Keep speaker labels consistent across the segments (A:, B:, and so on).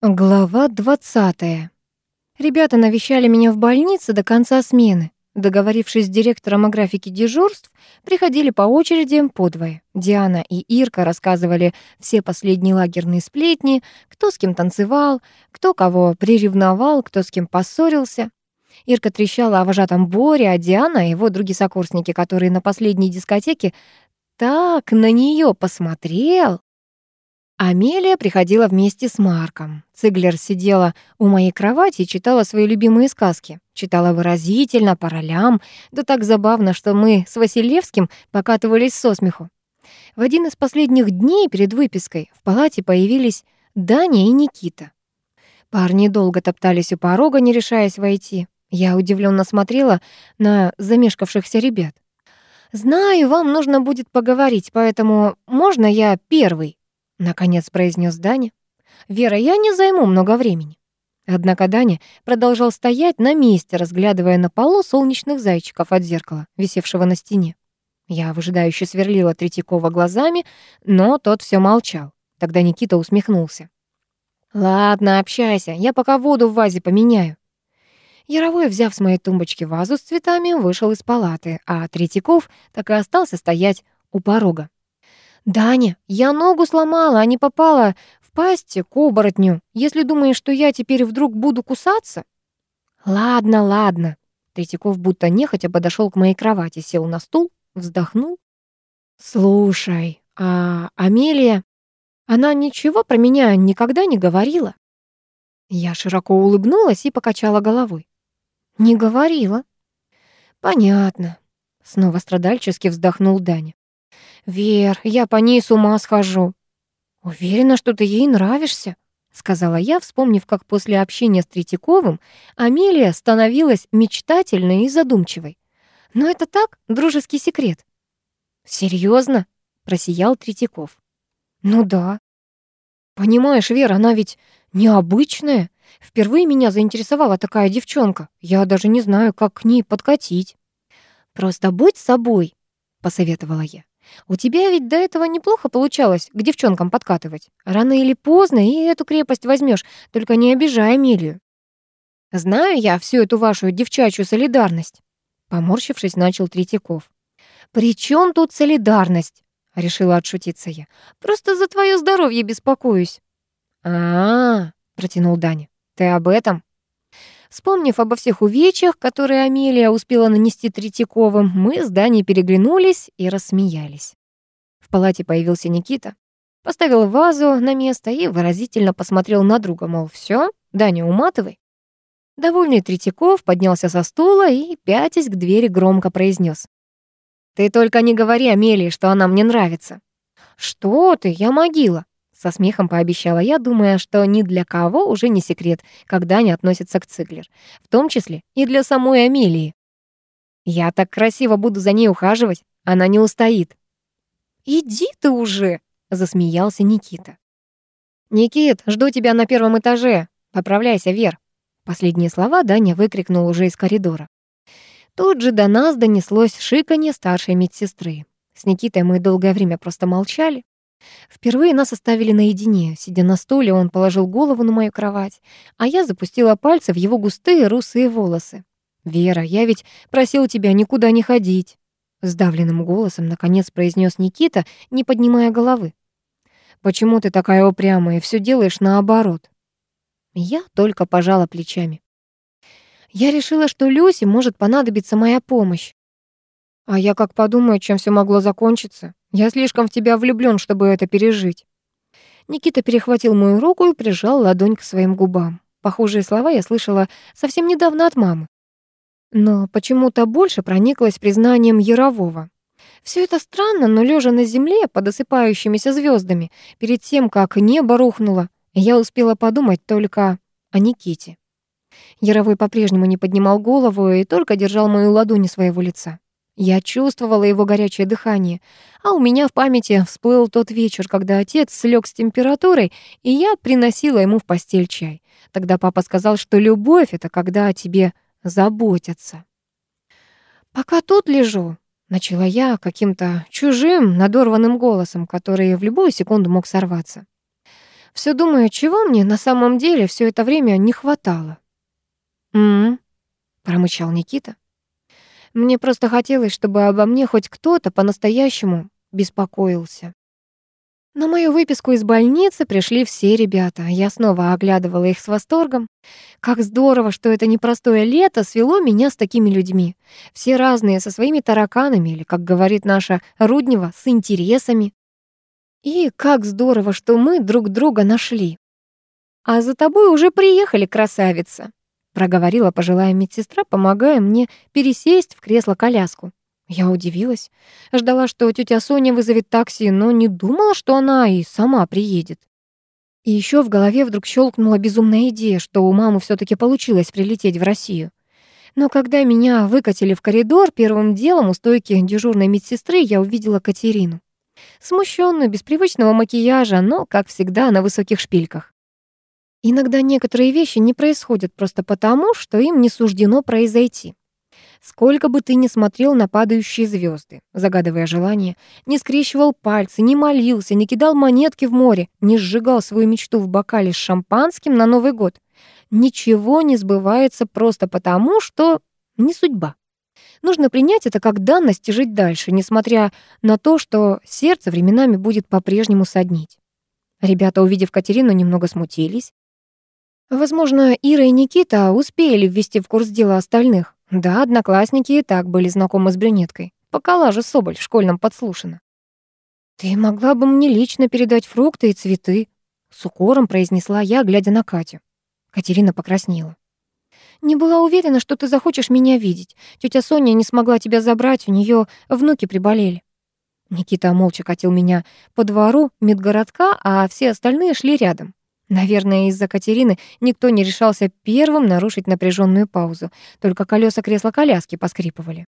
A: Глава 20. Ребята навещали меня в больнице до конца смены. Договорившись с директором о графике дежурств, приходили по очереди подвое. Диана и Ирка рассказывали все последние лагерные сплетни, кто с кем танцевал, кто кого приревновал, кто с кем поссорился. Ирка трещала о вожатом Боре, а Диана и его другие сокурсники, которые на последней дискотеке так на нее посмотрел. Амелия приходила вместе с Марком. Циглер сидела у моей кровати и читала свои любимые сказки. Читала выразительно, по ролям, да так забавно, что мы с Василевским покатывались со смеху. В один из последних дней перед выпиской в палате появились Даня и Никита. Парни долго топтались у порога, не решаясь войти. Я удивленно смотрела на замешкавшихся ребят. «Знаю, вам нужно будет поговорить, поэтому можно я первый?» Наконец произнес Даня. «Вера, я не займу много времени». Однако Даня продолжал стоять на месте, разглядывая на полу солнечных зайчиков от зеркала, висевшего на стене. Я выжидающе сверлила Третьякова глазами, но тот все молчал. Тогда Никита усмехнулся. «Ладно, общайся, я пока воду в вазе поменяю». Яровой, взяв с моей тумбочки вазу с цветами, вышел из палаты, а Третьяков так и остался стоять у порога. «Даня, я ногу сломала, а не попала в пасть к оборотню. Если думаешь, что я теперь вдруг буду кусаться...» «Ладно, ладно». Третьяков будто нехотя подошел к моей кровати, сел на стул, вздохнул. «Слушай, а Амелия, она ничего про меня никогда не говорила?» Я широко улыбнулась и покачала головой. «Не говорила». «Понятно», — снова страдальчески вздохнул Даня. «Вер, я по ней с ума схожу». «Уверена, что ты ей нравишься», — сказала я, вспомнив, как после общения с Третьяковым Амелия становилась мечтательной и задумчивой. «Но это так, дружеский секрет». «Серьезно?» — просиял Третьяков. «Ну да». «Понимаешь, Вера, она ведь необычная. Впервые меня заинтересовала такая девчонка. Я даже не знаю, как к ней подкатить». «Просто будь собой», — посоветовала я. У тебя ведь до этого неплохо получалось к девчонкам подкатывать. Рано или поздно и эту крепость возьмешь, только не обижай Эмилию. Знаю я всю эту вашу девчачью солидарность. Поморщившись, начал Третьяков. «При чем тут солидарность?» — решила отшутиться я. «Просто за твое здоровье беспокоюсь». «А-а-а», протянул Даня. «Ты об этом?» Вспомнив обо всех увечьях, которые Амелия успела нанести Третьяковым, мы с Даней переглянулись и рассмеялись. В палате появился Никита, поставил вазу на место и выразительно посмотрел на друга, мол, все, Даня, уматывай. Довольный Третьяков поднялся со стула и, пятясь к двери, громко произнес: «Ты только не говори Амелии, что она мне нравится». «Что ты, я могила», со смехом пообещала я, думая, что ни для кого уже не секрет, когда они относятся к Циглер. В том числе и для самой Амелии. Я так красиво буду за ней ухаживать, она не устоит. «Иди ты уже!» — засмеялся Никита. «Никит, жду тебя на первом этаже. Поправляйся, Вер». Последние слова Даня выкрикнул уже из коридора. Тут же до нас донеслось шиканье старшей медсестры. С Никитой мы долгое время просто молчали. Впервые нас оставили наедине. Сидя на стуле, он положил голову на мою кровать, а я запустила пальцы в его густые русые волосы. «Вера, я ведь просил тебя никуда не ходить», — сдавленным голосом наконец произнес Никита, не поднимая головы. «Почему ты такая упрямая и все делаешь наоборот?» Я только пожала плечами. Я решила, что Люсе может понадобиться моя помощь. А я как подумаю, чем все могло закончиться. Я слишком в тебя влюблён, чтобы это пережить. Никита перехватил мою руку и прижал ладонь к своим губам. Похожие слова я слышала совсем недавно от мамы. Но почему-то больше прониклась признанием Ярового. Все это странно, но лежа на земле под осыпающимися звездами, перед тем, как небо рухнуло, я успела подумать только о Никите. Яровой по-прежнему не поднимал голову и только держал мою ладонь своего лица. Я чувствовала его горячее дыхание, а у меня в памяти всплыл тот вечер, когда отец слег с температурой, и я приносила ему в постель чай. Тогда папа сказал, что любовь — это когда о тебе заботятся. «Пока тут лежу», — начала я каким-то чужим, надорванным голосом, который в любую секунду мог сорваться. Все думаю, чего мне на самом деле все это время не хватало. «М-м», промычал Никита. Мне просто хотелось, чтобы обо мне хоть кто-то по-настоящему беспокоился. На мою выписку из больницы пришли все ребята. Я снова оглядывала их с восторгом. Как здорово, что это непростое лето свело меня с такими людьми. Все разные, со своими тараканами, или, как говорит наша Руднева, с интересами. И как здорово, что мы друг друга нашли. «А за тобой уже приехали, красавица», проговорила пожилая медсестра, помогая мне пересесть в кресло-коляску. Я удивилась. Ждала, что тетя Соня вызовет такси, но не думала, что она и сама приедет. И еще в голове вдруг щелкнула безумная идея, что у мамы все таки получилось прилететь в Россию. Но когда меня выкатили в коридор, первым делом у стойки дежурной медсестры я увидела Катерину. Смущенную, без привычного макияжа, но, как всегда, на высоких шпильках. Иногда некоторые вещи не происходят просто потому, что им не суждено произойти. Сколько бы ты ни смотрел на падающие звезды, загадывая желание, не скрещивал пальцы, не молился, не кидал монетки в море, не сжигал свою мечту в бокале с шампанским на Новый год, ничего не сбывается просто потому, что не судьба. Нужно принять это как данность и жить дальше, несмотря на то, что сердце временами будет по-прежнему соднить. Ребята, увидев Катерину, немного смутились. Возможно, Ира и Никита успели ввести в курс дела остальных, да, одноклассники и так были знакомы с брюнеткой. По коллажу Соболь в школьном подслушано. «Ты могла бы мне лично передать фрукты и цветы», — с укором произнесла я, глядя на Катю. Катерина покраснела. «Не была уверена, что ты захочешь меня видеть. Тетя Соня не смогла тебя забрать, у нее внуки приболели». Никита молча катил меня по двору медгородка, а все остальные шли рядом. Наверное, из-за Катерины никто не решался первым нарушить напряженную паузу, только колеса кресла коляски поскрипывали.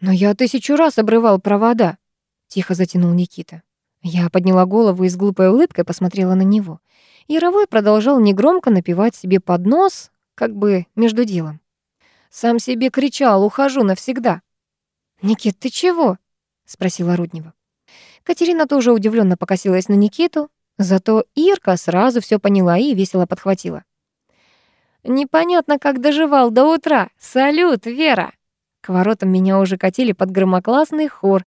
A: «Но я тысячу раз обрывал провода», — тихо затянул Никита. Я подняла голову и с глупой улыбкой посмотрела на него. Яровой продолжал негромко напевать себе под нос, как бы между делом. «Сам себе кричал, ухожу навсегда». «Никит, ты чего?» — спросила Руднева. Катерина тоже удивленно покосилась на Никиту, Зато Ирка сразу все поняла и весело подхватила. «Непонятно, как доживал до утра. Салют, Вера!» К воротам меня уже катили под громоклассный хор.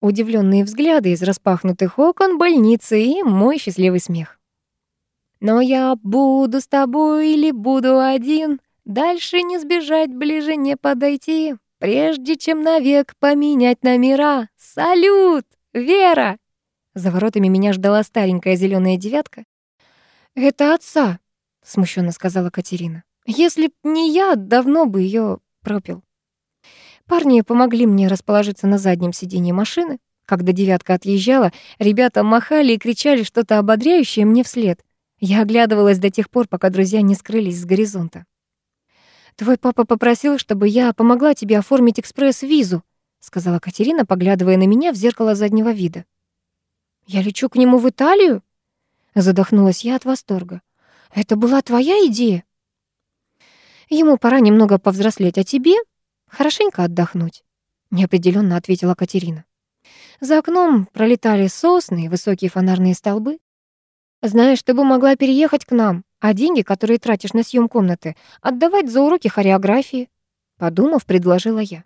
A: Удивленные взгляды из распахнутых окон больницы и мой счастливый смех. «Но я буду с тобой или буду один, Дальше не сбежать, ближе не подойти, Прежде чем навек поменять номера. Салют, Вера!» За воротами меня ждала старенькая зеленая девятка. «Это отца», — смущенно сказала Катерина. «Если б не я, давно бы ее пропил». Парни помогли мне расположиться на заднем сиденье машины. Когда девятка отъезжала, ребята махали и кричали что-то ободряющее мне вслед. Я оглядывалась до тех пор, пока друзья не скрылись с горизонта. «Твой папа попросил, чтобы я помогла тебе оформить экспресс-визу», сказала Катерина, поглядывая на меня в зеркало заднего вида. «Я лечу к нему в Италию?» Задохнулась я от восторга. «Это была твоя идея?» «Ему пора немного повзрослеть, а тебе хорошенько отдохнуть», неопределенно ответила Катерина. За окном пролетали сосны и высокие фонарные столбы. «Знаешь, ты бы могла переехать к нам, а деньги, которые тратишь на съем комнаты, отдавать за уроки хореографии», подумав, предложила я.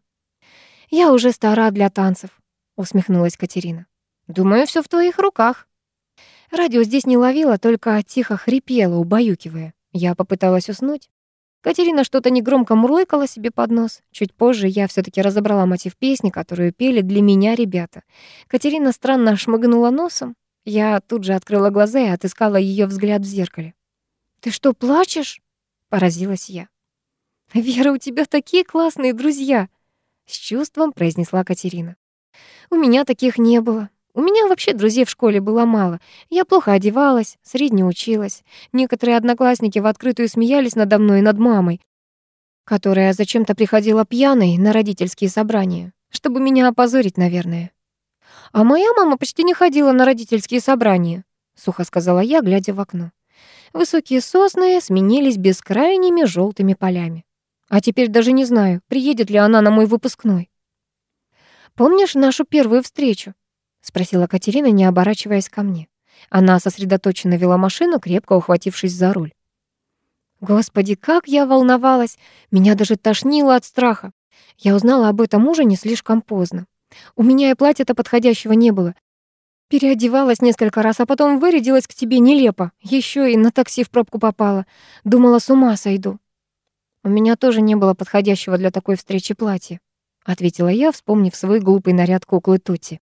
A: «Я уже стара для танцев», усмехнулась Катерина. Думаю, все в твоих руках. Радио здесь не ловило, только тихо хрипело, убаюкивая. Я попыталась уснуть. Катерина что-то негромко мурлыкала себе под нос. Чуть позже я все таки разобрала мотив песни, которую пели для меня ребята. Катерина странно шмыгнула носом. Я тут же открыла глаза и отыскала ее взгляд в зеркале. «Ты что, плачешь?» — поразилась я. «Вера, у тебя такие классные друзья!» — с чувством произнесла Катерина. «У меня таких не было. У меня вообще друзей в школе было мало. Я плохо одевалась, средне училась. Некоторые одноклассники в открытую смеялись надо мной и над мамой, которая зачем-то приходила пьяной на родительские собрания, чтобы меня опозорить, наверное. А моя мама почти не ходила на родительские собрания, сухо сказала я, глядя в окно. Высокие сосны сменились бескрайними желтыми полями. А теперь даже не знаю, приедет ли она на мой выпускной. Помнишь нашу первую встречу? — спросила Катерина, не оборачиваясь ко мне. Она сосредоточенно вела машину, крепко ухватившись за руль. Господи, как я волновалась! Меня даже тошнило от страха. Я узнала об этом ужине слишком поздно. У меня и платья-то подходящего не было. Переодевалась несколько раз, а потом вырядилась к тебе нелепо. Еще и на такси в пробку попала. Думала, с ума сойду. У меня тоже не было подходящего для такой встречи платья, ответила я, вспомнив свой глупый наряд куклы Тути.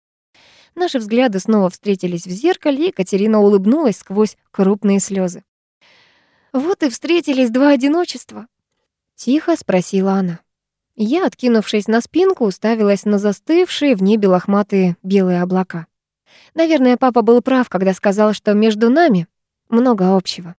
A: Наши взгляды снова встретились в зеркале, и Катерина улыбнулась сквозь крупные слезы. «Вот и встретились два одиночества», — тихо спросила она. Я, откинувшись на спинку, уставилась на застывшие в небе лохматые белые облака. Наверное, папа был прав, когда сказал, что между нами много общего.